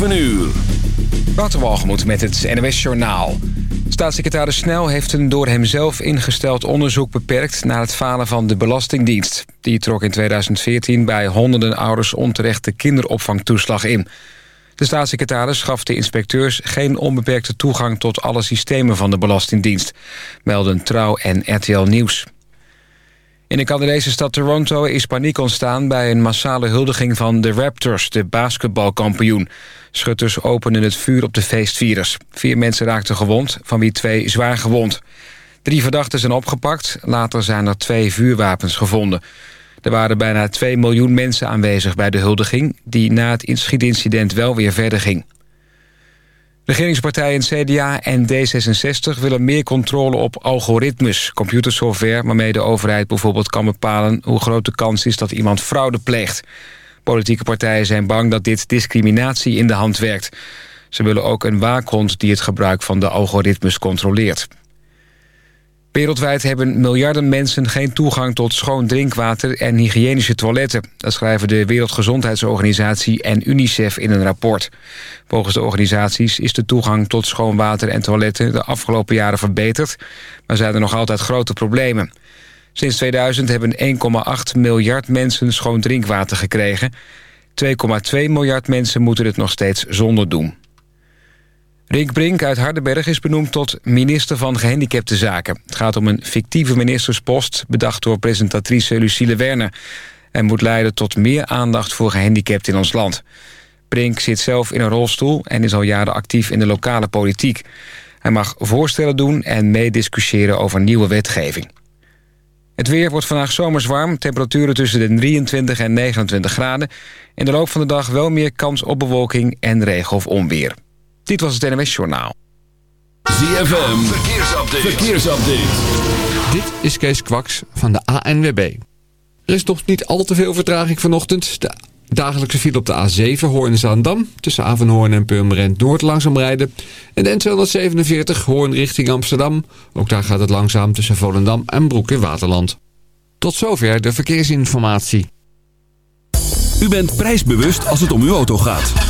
7 uur. Waterwalgemoed met het NOS Journaal. Staatssecretaris Snel heeft een door hemzelf ingesteld onderzoek beperkt... naar het falen van de Belastingdienst. Die trok in 2014 bij honderden ouders onterecht de kinderopvangtoeslag in. De staatssecretaris gaf de inspecteurs geen onbeperkte toegang... tot alle systemen van de Belastingdienst, melden Trouw en RTL Nieuws. In de Canadese stad Toronto is paniek ontstaan... bij een massale huldiging van de Raptors, de basketbalkampioen. Schutters openden het vuur op de feestvirus. Vier mensen raakten gewond, van wie twee zwaar gewond. Drie verdachten zijn opgepakt. Later zijn er twee vuurwapens gevonden. Er waren bijna 2 miljoen mensen aanwezig bij de huldiging... die na het schietincident wel weer verder ging. Regeringspartijen CDA en D66 willen meer controle op algoritmes, computersoftware... waarmee de overheid bijvoorbeeld kan bepalen hoe groot de kans is dat iemand fraude pleegt. Politieke partijen zijn bang dat dit discriminatie in de hand werkt. Ze willen ook een waakhond die het gebruik van de algoritmes controleert. Wereldwijd hebben miljarden mensen geen toegang tot schoon drinkwater en hygiënische toiletten. Dat schrijven de Wereldgezondheidsorganisatie en UNICEF in een rapport. Volgens de organisaties is de toegang tot schoon water en toiletten de afgelopen jaren verbeterd, maar zijn er nog altijd grote problemen. Sinds 2000 hebben 1,8 miljard mensen schoon drinkwater gekregen. 2,2 miljard mensen moeten het nog steeds zonder doen. Rink Brink uit Hardenberg is benoemd tot minister van Gehandicaptenzaken. Het gaat om een fictieve ministerspost, bedacht door presentatrice Lucille Werner... en moet leiden tot meer aandacht voor gehandicapten in ons land. Brink zit zelf in een rolstoel en is al jaren actief in de lokale politiek. Hij mag voorstellen doen en meediscussiëren over nieuwe wetgeving. Het weer wordt vandaag zomers warm. Temperaturen tussen de 23 en 29 graden. In de loop van de dag wel meer kans op bewolking en regen of onweer. Dit was het NMS Journaal. ZFM, verkeersupdate. verkeersupdate. Dit is Kees Kwaks van de ANWB. Er is nog niet al te veel vertraging vanochtend. De dagelijkse file op de A7 Hoorn-Zaandam... tussen Avenhoorn en Purmerend Noord langzaam rijden. En de N247 Hoorn richting Amsterdam. Ook daar gaat het langzaam tussen Volendam en Broek in Waterland. Tot zover de verkeersinformatie. U bent prijsbewust als het om uw auto gaat.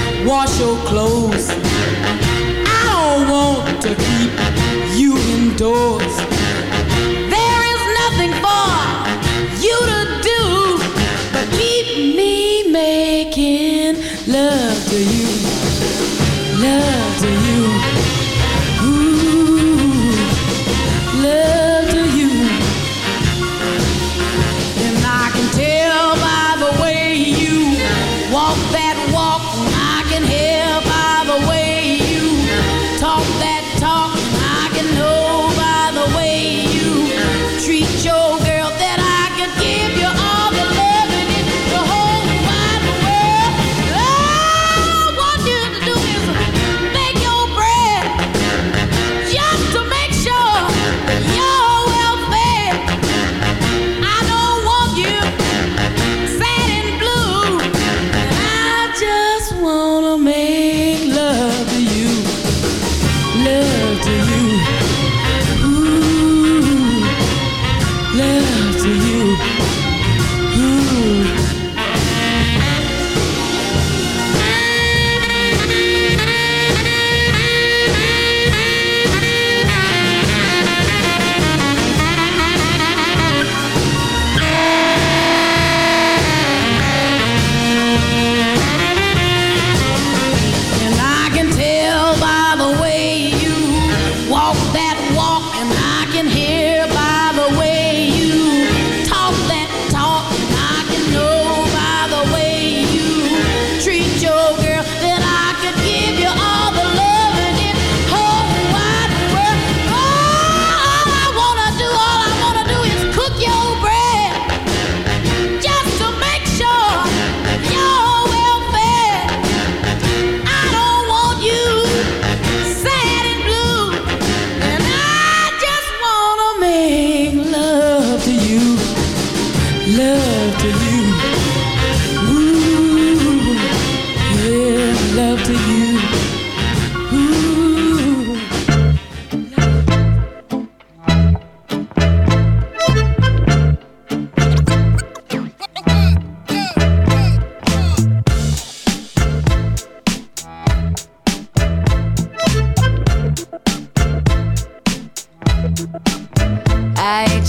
wash your clothes. I don't want to keep you indoors. There is nothing for you to do but keep me making love.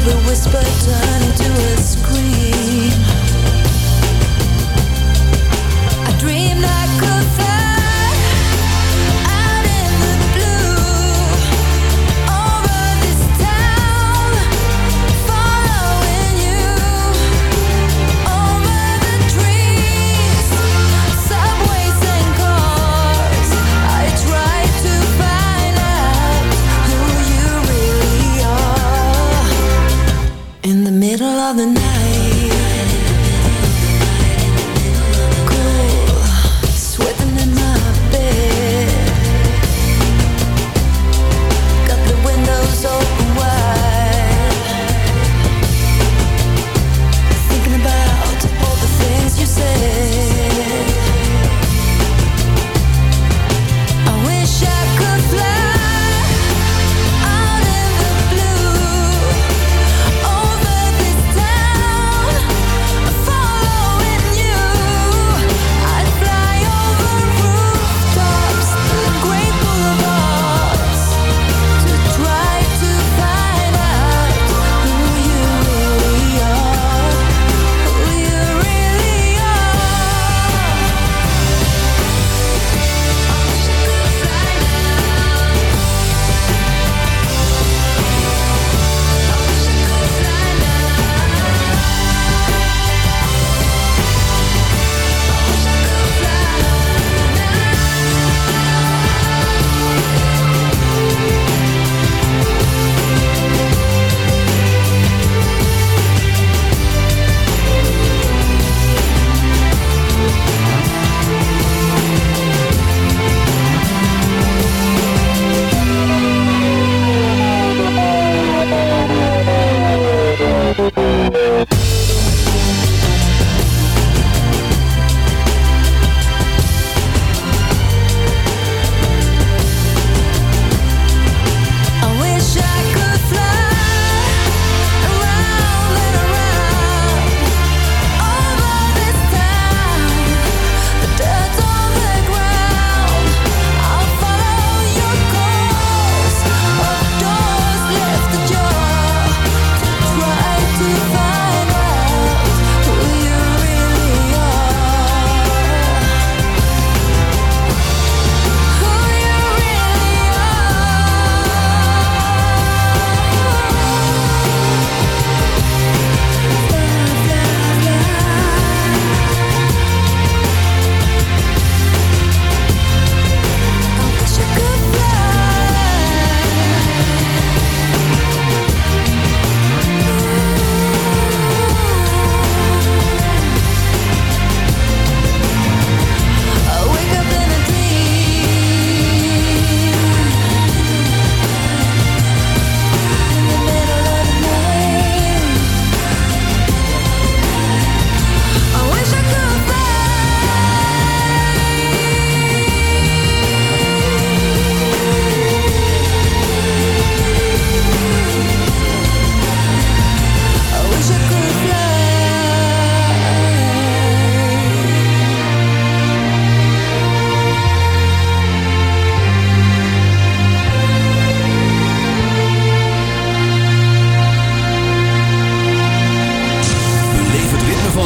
every whisper turning to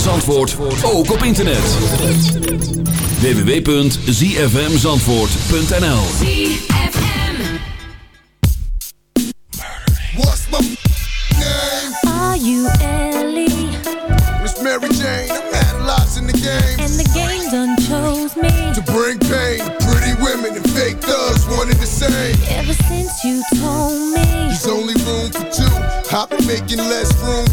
van Zandvoort ook op internet. www.zfmzandvoort.nl What's my name? Are you Ellie? It's Mary Jane. I'm had lots in the game. And the game done chose me. To bring pain, pretty women and fake thugs wanted the same. Ever since you told me. There's only room for two. I've been making less room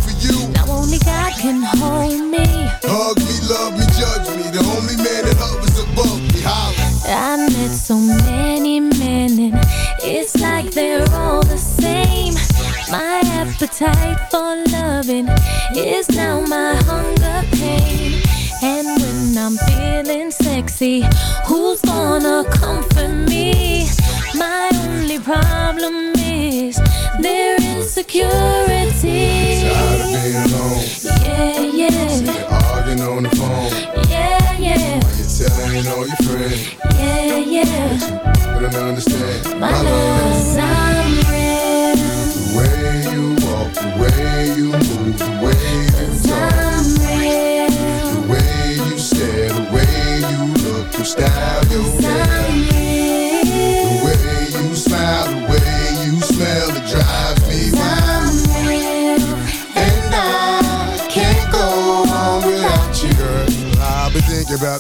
can hold me. Hug me, love me, judge me. The only man that hovers above me. Holla. I met so many men and it's like they're all the same. My appetite for loving is now my hunger pain. And when I'm feeling sexy, who's gonna comfort me? My only problem insecurity. Tired of being alone. Yeah, yeah, Arguing on the phone. yeah, yeah, Why you telling all your friends? yeah, yeah. But I don't understand. My love's I'm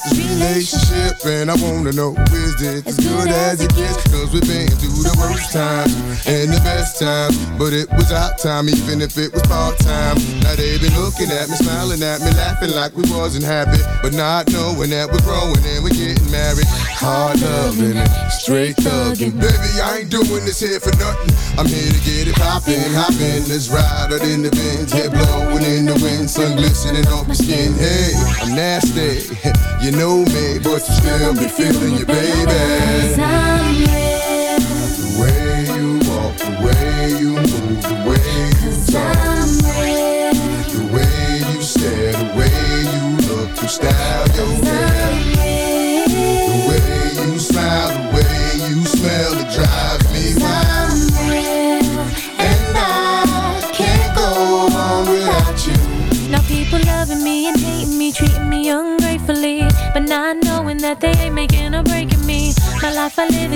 about this relationship, and I wanna know is it as good as it gets? Cause we've been through the worst times and the best times, but it was our time, even if it was part time. Now they been looking at me, smiling at me, laughing like we wasn't happy, but not knowing that we're growing and we're getting married. Hard loving and straight thugging. Baby, I ain't doing this here for nothing. I'm here to get it poppin', hoppin'. Let's ride out in the Benz, head blowing in the wind, sun glistening off my skin. Hey, I'm nasty, you know me, but you still be feeling your baby.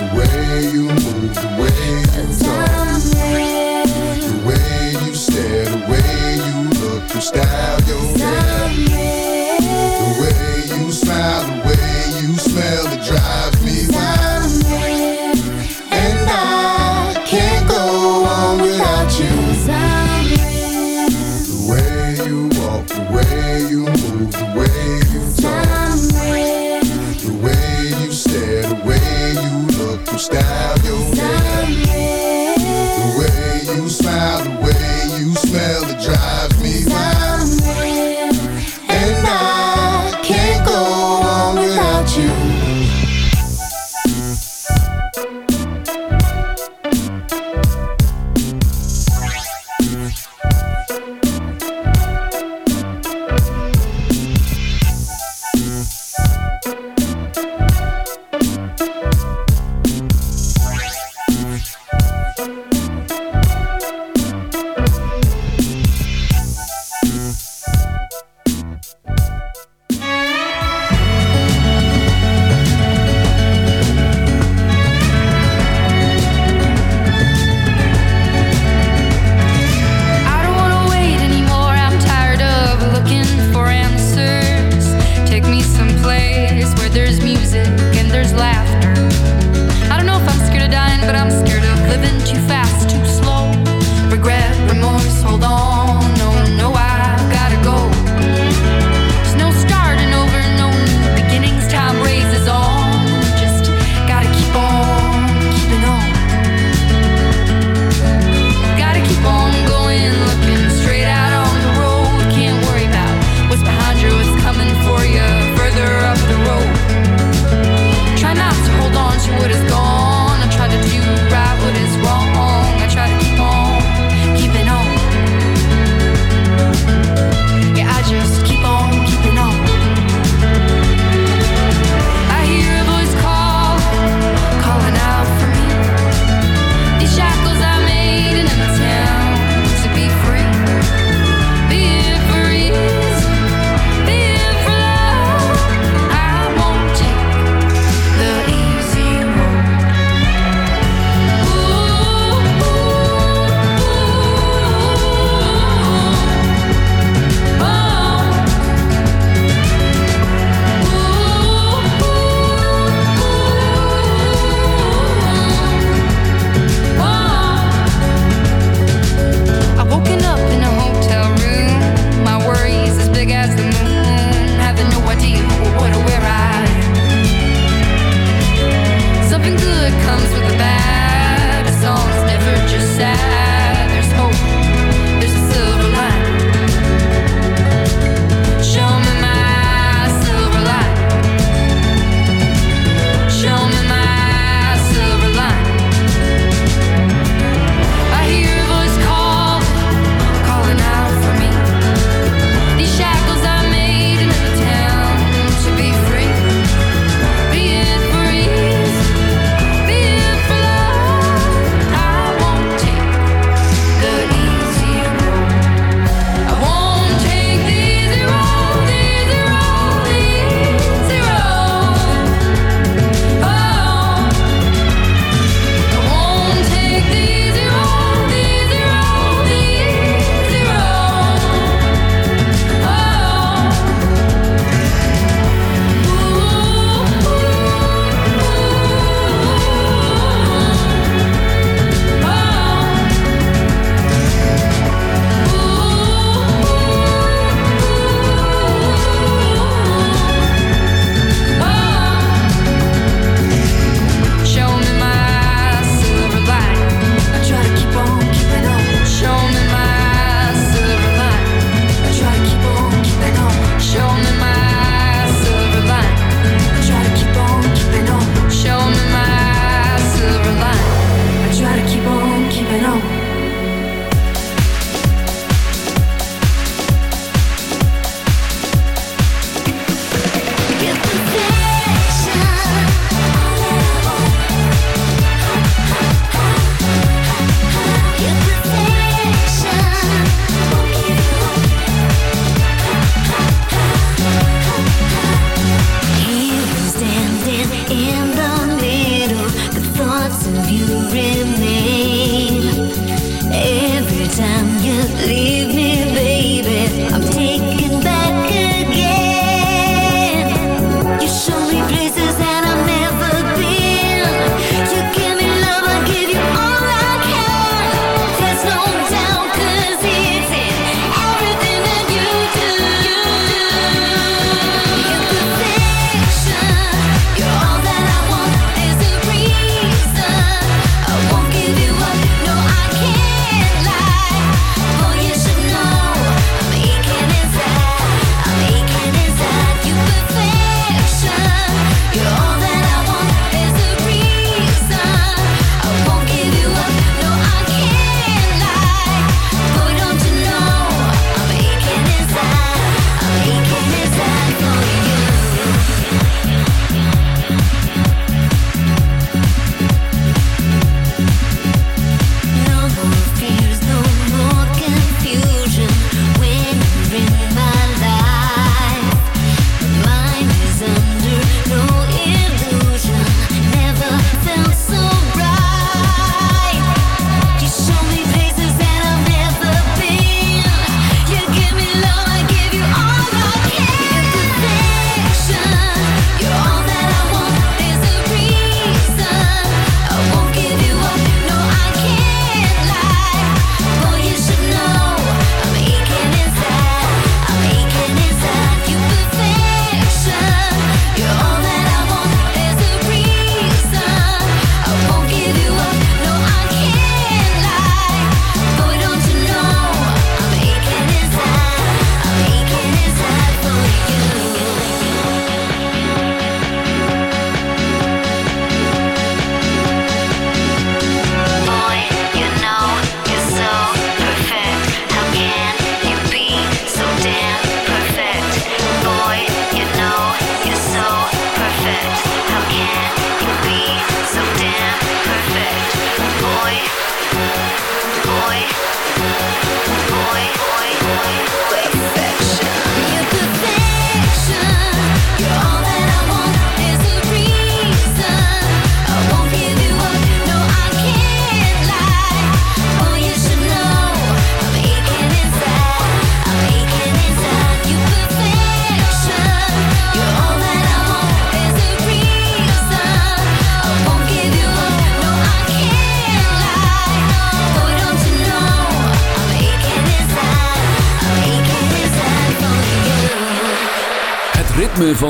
the way you move, the way you talk,